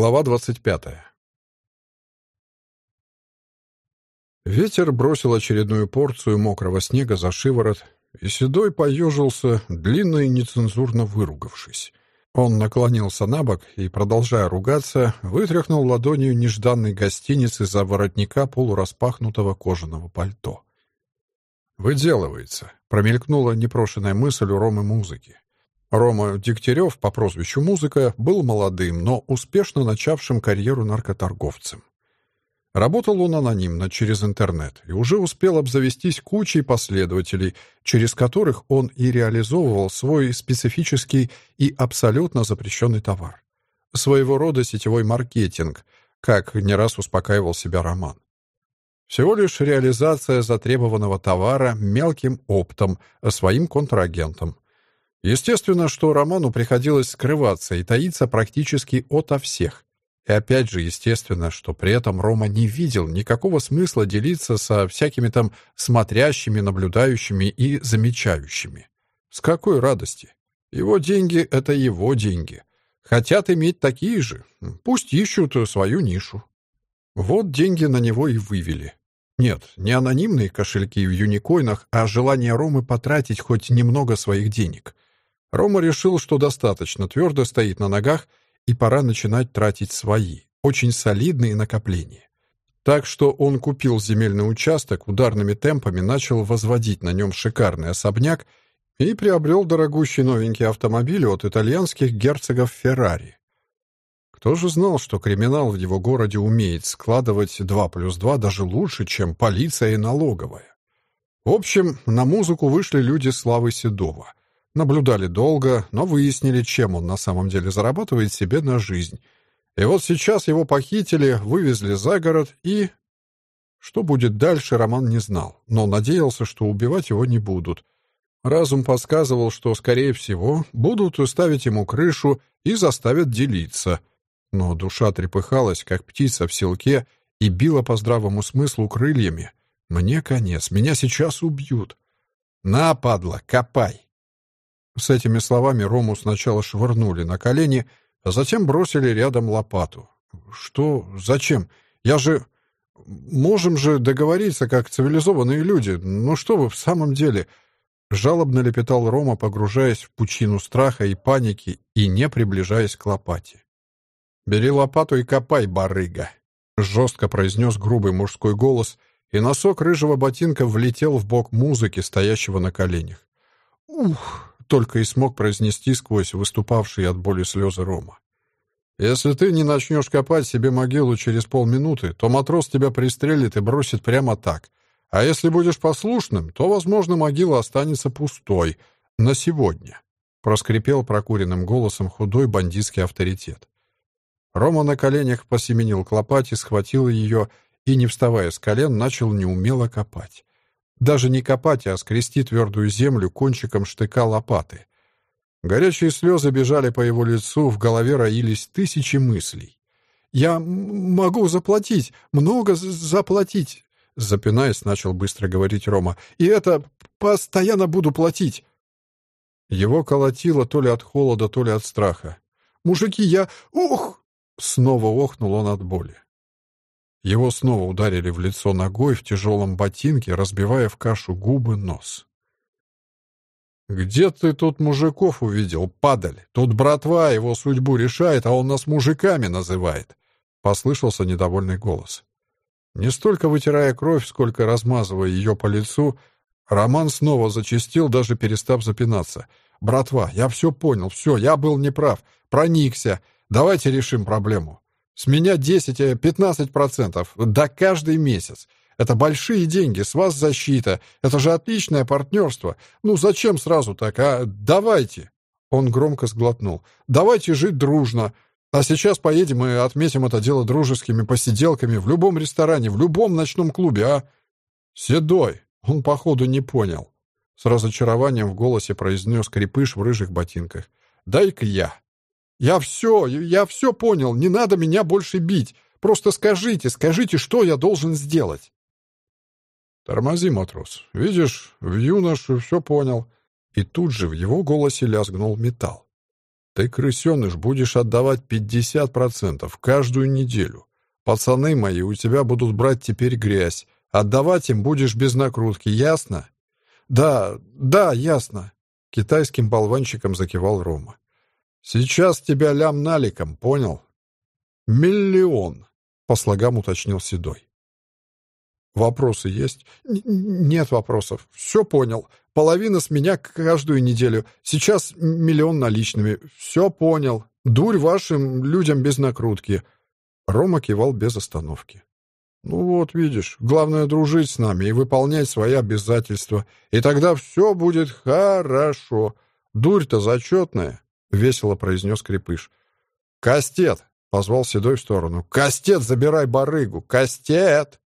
Глава двадцать пятая. Ветер бросил очередную порцию мокрого снега за шиворот, и Седой поежился, длинно и нецензурно выругавшись. Он наклонился на бок и, продолжая ругаться, вытряхнул ладонью нежданный гостиниц из-за воротника полураспахнутого кожаного пальто. «Выделывается», — промелькнула непрошенная мысль у Ромы музыки. Рома Дегтярев по прозвищу Музыка был молодым, но успешно начавшим карьеру наркоторговцем. Работал он анонимно через интернет и уже успел обзавестись кучей последователей, через которых он и реализовывал свой специфический и абсолютно запрещенный товар. Своего рода сетевой маркетинг, как не раз успокаивал себя Роман. Всего лишь реализация затребованного товара мелким оптом, своим контрагентом. Естественно, что Роману приходилось скрываться и таиться практически ото всех. И опять же, естественно, что при этом Рома не видел никакого смысла делиться со всякими там смотрящими, наблюдающими и замечающими. С какой радости? Его деньги — это его деньги. Хотят иметь такие же, пусть ищут свою нишу. Вот деньги на него и вывели. Нет, не анонимные кошельки в юникоинах, а желание Ромы потратить хоть немного своих денег — Рома решил, что достаточно твердо стоит на ногах и пора начинать тратить свои, очень солидные накопления. Так что он купил земельный участок, ударными темпами начал возводить на нем шикарный особняк и приобрел дорогущий новенький автомобиль от итальянских герцогов Феррари. Кто же знал, что криминал в его городе умеет складывать 2 плюс 2 даже лучше, чем полиция и налоговая? В общем, на музыку вышли люди славы Седова — Наблюдали долго, но выяснили, чем он на самом деле зарабатывает себе на жизнь. И вот сейчас его похитили, вывезли за город и... Что будет дальше, Роман не знал, но надеялся, что убивать его не будут. Разум подсказывал, что, скорее всего, будут ставить ему крышу и заставят делиться. Но душа трепыхалась, как птица в селке, и била по здравому смыслу крыльями. «Мне конец, меня сейчас убьют». «На, падла, копай!» С этими словами Рому сначала швырнули на колени, а затем бросили рядом лопату. «Что? Зачем? Я же... Можем же договориться, как цивилизованные люди. Ну что вы в самом деле...» Жалобно лепетал Рома, погружаясь в пучину страха и паники и не приближаясь к лопате. «Бери лопату и копай, барыга!» Жестко произнес грубый мужской голос, и носок рыжего ботинка влетел в бок музыки, стоящего на коленях. «Ух!» Только и смог произнести сквозь выступавшие от боли слезы Рома. «Если ты не начнешь копать себе могилу через полминуты, то матрос тебя пристрелит и бросит прямо так. А если будешь послушным, то, возможно, могила останется пустой. На сегодня», — проскрипел прокуренным голосом худой бандитский авторитет. Рома на коленях посеменил к лопате, схватил ее и, не вставая с колен, начал неумело копать. Даже не копать, а скрести твердую землю кончиком штыка лопаты. Горячие слезы бежали по его лицу, в голове роились тысячи мыслей. «Я могу заплатить, много заплатить», — запинаясь, начал быстро говорить Рома. «И это постоянно буду платить». Его колотило то ли от холода, то ли от страха. «Мужики, я... Ух!» Снова охнул он от боли. Его снова ударили в лицо ногой в тяжелом ботинке, разбивая в кашу губы, нос. «Где ты тут мужиков увидел, падаль? Тут братва его судьбу решает, а он нас мужиками называет!» — послышался недовольный голос. Не столько вытирая кровь, сколько размазывая ее по лицу, Роман снова зачастил, даже перестав запинаться. «Братва, я все понял, все, я был неправ, проникся. Давайте решим проблему. С меня 10-15%, да каждый месяц. Это большие деньги, с вас защита. Это же отличное партнерство. Ну зачем сразу так, а? Давайте!» Он громко сглотнул. «Давайте жить дружно. А сейчас поедем и отметим это дело дружескими посиделками в любом ресторане, в любом ночном клубе, а?» «Седой!» Он, походу, не понял. С разочарованием в голосе произнес крепыш в рыжих ботинках. «Дай-ка я!» «Я все, я все понял, не надо меня больше бить. Просто скажите, скажите, что я должен сделать?» «Тормози, матрос. Видишь, в юношу все понял». И тут же в его голосе лязгнул металл. Ты, крысеныш, будешь отдавать 50% каждую неделю. Пацаны мои у тебя будут брать теперь грязь. Отдавать им будешь без накрутки, ясно? Да, да, ясно. Китайским болванчиком закивал Рома. Сейчас тебя лям наликом, понял? Миллион, по слогам уточнил Седой. Вопросы есть? Н нет вопросов. Все понял. Половина с меня каждую неделю. Сейчас миллион наличными. Все понял. Дурь вашим людям без накрутки. Рома кивал без остановки. «Ну вот, видишь, главное дружить с нами и выполнять свои обязательства, и тогда все будет хорошо. Дурь-то зачетная», — весело произнес Крепыш. «Кастет!» — позвал Седой в сторону. «Кастет, забирай барыгу! Кастет!»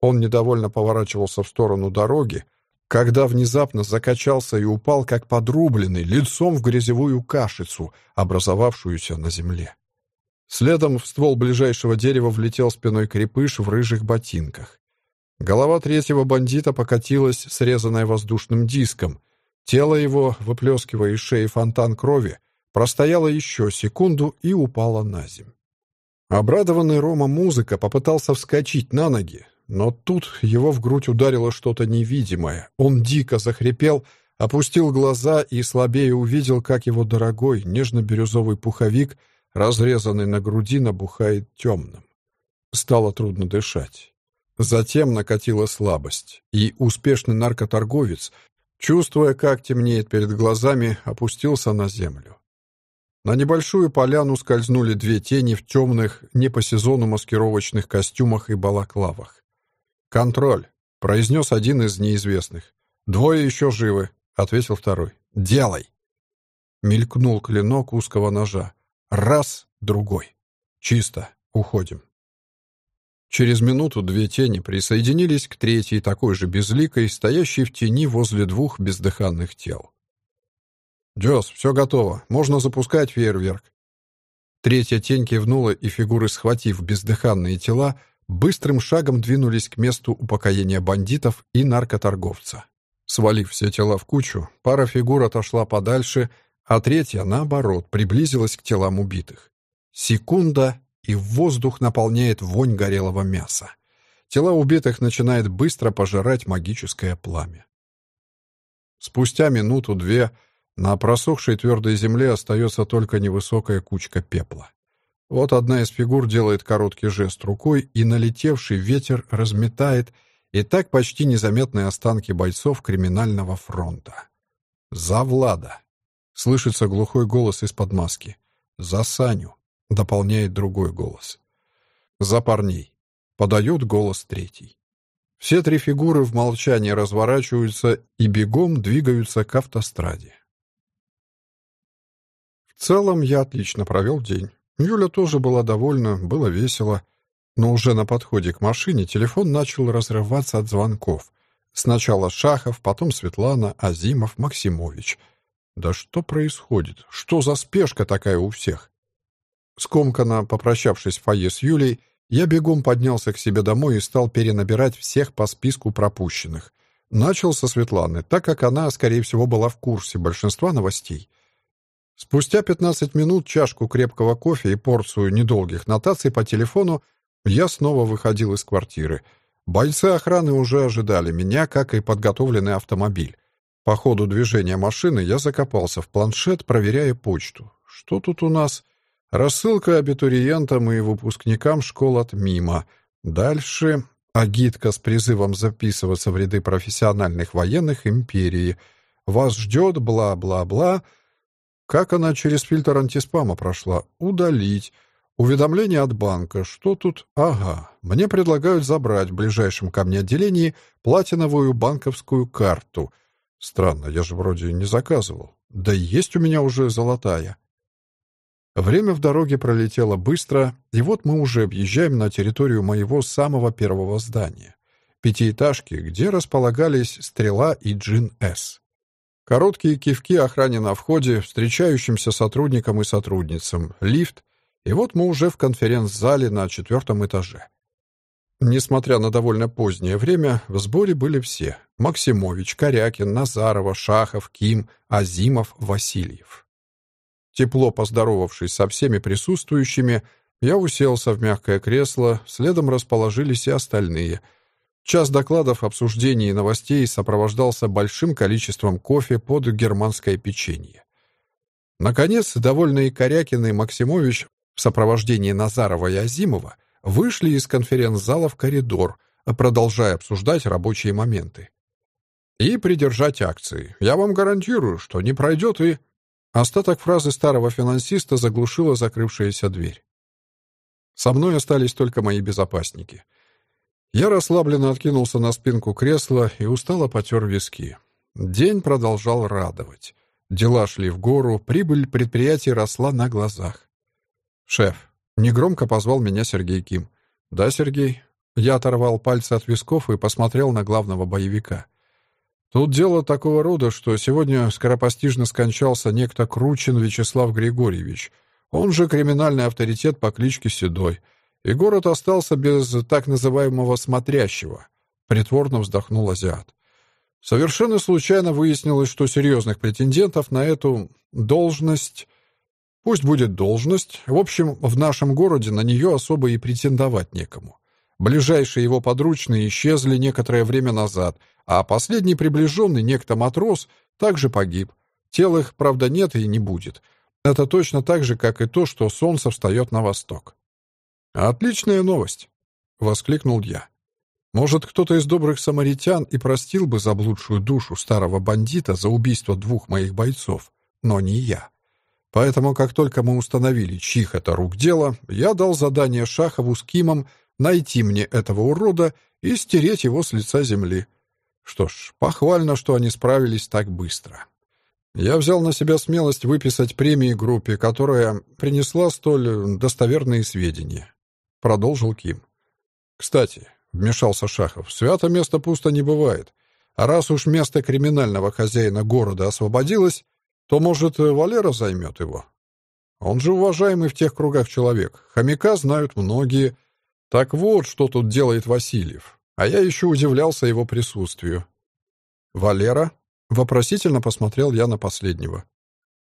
Он недовольно поворачивался в сторону дороги, когда внезапно закачался и упал, как подрубленный, лицом в грязевую кашицу, образовавшуюся на земле. Следом в ствол ближайшего дерева влетел спиной крепыш в рыжих ботинках. Голова третьего бандита покатилась, срезанная воздушным диском. Тело его, выплескивая из шеи фонтан крови, простояло еще секунду и упало на землю. Обрадованный Рома музыка попытался вскочить на ноги, но тут его в грудь ударило что-то невидимое. Он дико захрипел, опустил глаза и слабее увидел, как его дорогой нежно-бирюзовый пуховик — разрезанный на груди, набухает темным. Стало трудно дышать. Затем накатила слабость, и успешный наркоторговец, чувствуя, как темнеет перед глазами, опустился на землю. На небольшую поляну скользнули две тени в темных, не по сезону маскировочных костюмах и балаклавах. «Контроль», — произнес один из неизвестных. «Двое еще живы», — ответил второй. «Делай!» Мелькнул клинок узкого ножа. Раз, другой. Чисто. Уходим. Через минуту две тени присоединились к третьей, такой же безликой, стоящей в тени возле двух бездыханных тел. «Дёс, все готово. Можно запускать фейерверк». Третья тень кивнула, и фигуры, схватив бездыханные тела, быстрым шагом двинулись к месту упокоения бандитов и наркоторговца. Свалив все тела в кучу, пара фигур отошла подальше — а третья, наоборот, приблизилась к телам убитых. Секунда, и воздух наполняет вонь горелого мяса. Тела убитых начинает быстро пожирать магическое пламя. Спустя минуту-две на просохшей твердой земле остается только невысокая кучка пепла. Вот одна из фигур делает короткий жест рукой, и налетевший ветер разметает и так почти незаметные останки бойцов криминального фронта. За Влада. Слышится глухой голос из-под маски. «За Саню!» — дополняет другой голос. «За парней!» — подает голос третий. Все три фигуры в молчании разворачиваются и бегом двигаются к автостраде. В целом я отлично провел день. Юля тоже была довольна, было весело. Но уже на подходе к машине телефон начал разрываться от звонков. Сначала Шахов, потом Светлана, Азимов, Максимович — да что происходит? Что за спешка такая у всех? Скомканно попрощавшись в фойе с Юлей, я бегом поднялся к себе домой и стал перенабирать всех по списку пропущенных. Начал со Светланы, так как она, скорее всего, была в курсе большинства новостей. Спустя 15 минут чашку крепкого кофе и порцию недолгих нотаций по телефону я снова выходил из квартиры. Бойцы охраны уже ожидали меня, как и подготовленный автомобиль. По ходу движения машины я закопался в планшет, проверяя почту. Что тут у нас? Рассылка абитуриентам и выпускникам школ от МИМа. Дальше агитка с призывом записываться в ряды профессиональных военных империи. Вас ждет бла-бла-бла. Как она через фильтр антиспама прошла? Удалить. Уведомление от банка. Что тут? Ага. Мне предлагают забрать в ближайшем ко мне отделении платиновую банковскую карту — Странно, я же вроде не заказывал. Да и есть у меня уже золотая. Время в дороге пролетело быстро, и вот мы уже объезжаем на территорию моего самого первого здания. Пятиэтажки, где располагались «Стрела» и «Джин-С». Короткие кивки охране на входе, встречающимся сотрудникам и сотрудницам, лифт, и вот мы уже в конференц-зале на четвертом этаже. Несмотря на довольно позднее время, в сборе были все — Максимович, Корякин, Назарова, Шахов, Ким, Азимов, Васильев. Тепло поздоровавшись со всеми присутствующими, я уселся в мягкое кресло, следом расположились и остальные. Час докладов, обсуждений и новостей сопровождался большим количеством кофе под германское печенье. Наконец, довольные Корякин и Максимович в сопровождении Назарова и Азимова вышли из конференц-зала в коридор, продолжая обсуждать рабочие моменты. «И придержать акции. Я вам гарантирую, что не пройдет и...» Остаток фразы старого финансиста заглушила закрывшаяся дверь. Со мной остались только мои безопасники. Я расслабленно откинулся на спинку кресла и устало потер виски. День продолжал радовать. Дела шли в гору, прибыль предприятия росла на глазах. «Шеф», — негромко позвал меня Сергей Ким. «Да, Сергей». Я оторвал пальцы от висков и посмотрел на главного боевика. Тут дело такого рода, что сегодня скоропостижно скончался некто Кручин Вячеслав Григорьевич — он же криминальный авторитет по кличке Седой. И город остался без так называемого «смотрящего», — притворно вздохнул азиат. Совершенно случайно выяснилось, что серьезных претендентов на эту должность... Пусть будет должность. В общем, в нашем городе на нее особо и претендовать некому. Ближайшие его подручные исчезли некоторое время назад, а последний приближенный, некто матрос, также погиб. Тел их, правда, нет и не будет. Это точно так же, как и то, что солнце встает на восток. «Отличная новость!» — воскликнул я. «Может, кто-то из добрых самаритян и простил бы заблудшую душу старого бандита за убийство двух моих бойцов, но не я. Поэтому, как только мы установили, чьих это рук дело, я дал задание Шахову с Кимом найти мне этого урода и стереть его с лица земли. Что ж, похвально, что они справились так быстро». Я взял на себя смелость выписать премии группе, которая принесла столь достоверные сведения. Продолжил Ким. Кстати, вмешался Шахов, свято место пусто не бывает. А раз уж место криминального хозяина города освободилось, то, может, Валера займет его? Он же уважаемый в тех кругах человек. Хомяка знают многие. Так вот, что тут делает Васильев. А я еще удивлялся его присутствию. «Валера?» Вопросительно посмотрел я на последнего.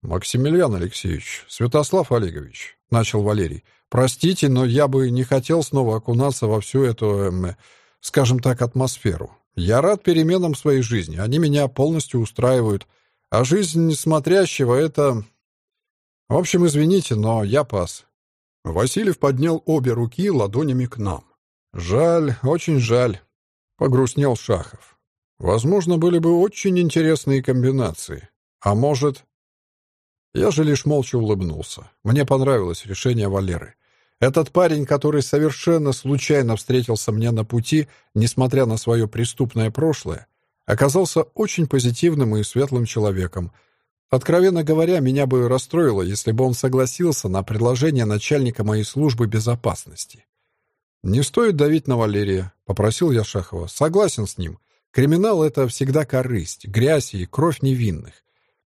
«Максимилиан Алексеевич, Святослав Олегович», — начал Валерий, «простите, но я бы не хотел снова окунаться во всю эту, эм, скажем так, атмосферу. Я рад переменам в своей жизни, они меня полностью устраивают, а жизнь смотрящего — это... В общем, извините, но я пас». Васильев поднял обе руки ладонями к нам. «Жаль, очень жаль», — погрустнел Шахов. Возможно, были бы очень интересные комбинации. А может... Я же лишь молча улыбнулся. Мне понравилось решение Валеры. Этот парень, который совершенно случайно встретился мне на пути, несмотря на свое преступное прошлое, оказался очень позитивным и светлым человеком. Откровенно говоря, меня бы расстроило, если бы он согласился на предложение начальника моей службы безопасности. «Не стоит давить на Валерия», — попросил я Шахова. «Согласен с ним. Криминал — это всегда корысть, грязь и кровь невинных.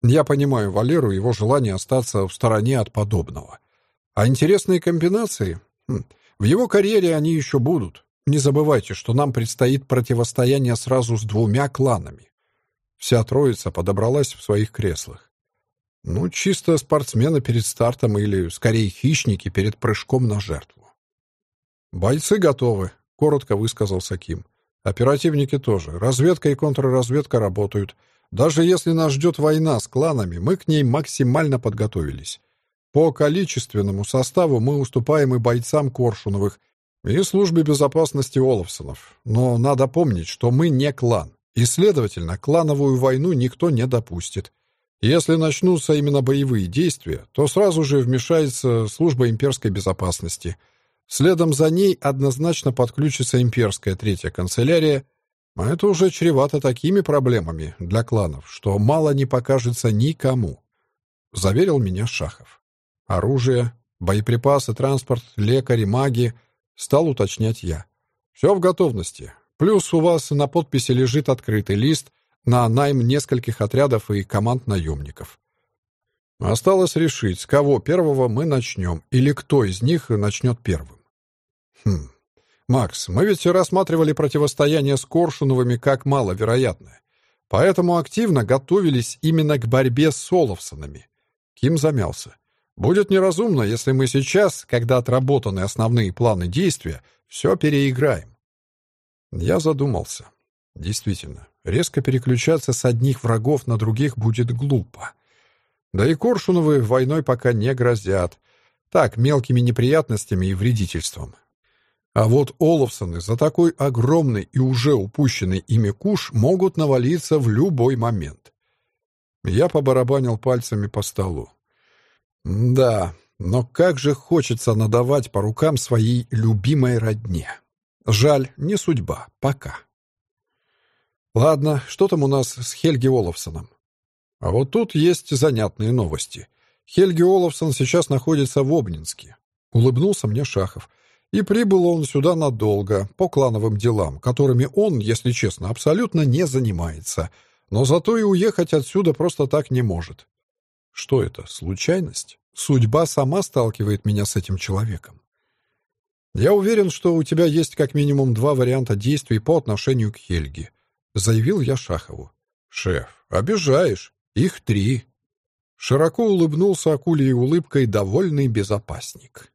Я понимаю Валеру и его желание остаться в стороне от подобного. А интересные комбинации? Хм, в его карьере они еще будут. Не забывайте, что нам предстоит противостояние сразу с двумя кланами. Вся троица подобралась в своих креслах. Ну, чисто спортсмены перед стартом или, скорее, хищники перед прыжком на жертву. «Бойцы готовы», — коротко высказался Ким. Оперативники тоже. Разведка и контрразведка работают. Даже если нас ждет война с кланами, мы к ней максимально подготовились. По количественному составу мы уступаем и бойцам Коршуновых, и службе безопасности Олафсонов. Но надо помнить, что мы не клан, и, следовательно, клановую войну никто не допустит. Если начнутся именно боевые действия, то сразу же вмешается служба имперской безопасности — Следом за ней однозначно подключится имперская третья канцелярия, а это уже чревато такими проблемами для кланов, что мало не покажется никому, — заверил меня Шахов. Оружие, боеприпасы, транспорт, лекари, маги, — стал уточнять я. Все в готовности. Плюс у вас на подписи лежит открытый лист на найм нескольких отрядов и команд наемников. Осталось решить, с кого первого мы начнем, или кто из них начнет первым. Хм. Макс, мы ведь рассматривали противостояние с Коршуновыми как маловероятное. Поэтому активно готовились именно к борьбе с Соловсонами. Ким замялся. «Будет неразумно, если мы сейчас, когда отработаны основные планы действия, все переиграем». Я задумался. Действительно, резко переключаться с одних врагов на других будет глупо. Да и Коршуновы войной пока не грозят. Так, мелкими неприятностями и вредительством. А вот Олафсоны за такой огромный и уже упущенный ими куш могут навалиться в любой момент. Я побарабанил пальцами по столу. Да, но как же хочется надавать по рукам своей любимой родне. Жаль, не судьба, пока. Ладно, что там у нас с Хельги Олафсоном? А вот тут есть занятные новости. Хельги Олафсон сейчас находится в Обнинске. Улыбнулся мне Шахов. И прибыл он сюда надолго, по клановым делам, которыми он, если честно, абсолютно не занимается. Но зато и уехать отсюда просто так не может. Что это, случайность? Судьба сама сталкивает меня с этим человеком. Я уверен, что у тебя есть как минимум два варианта действий по отношению к Хельге. Заявил я Шахову. Шеф, обижаешь. Их три. Широко улыбнулся акулей улыбкой довольный безопасник.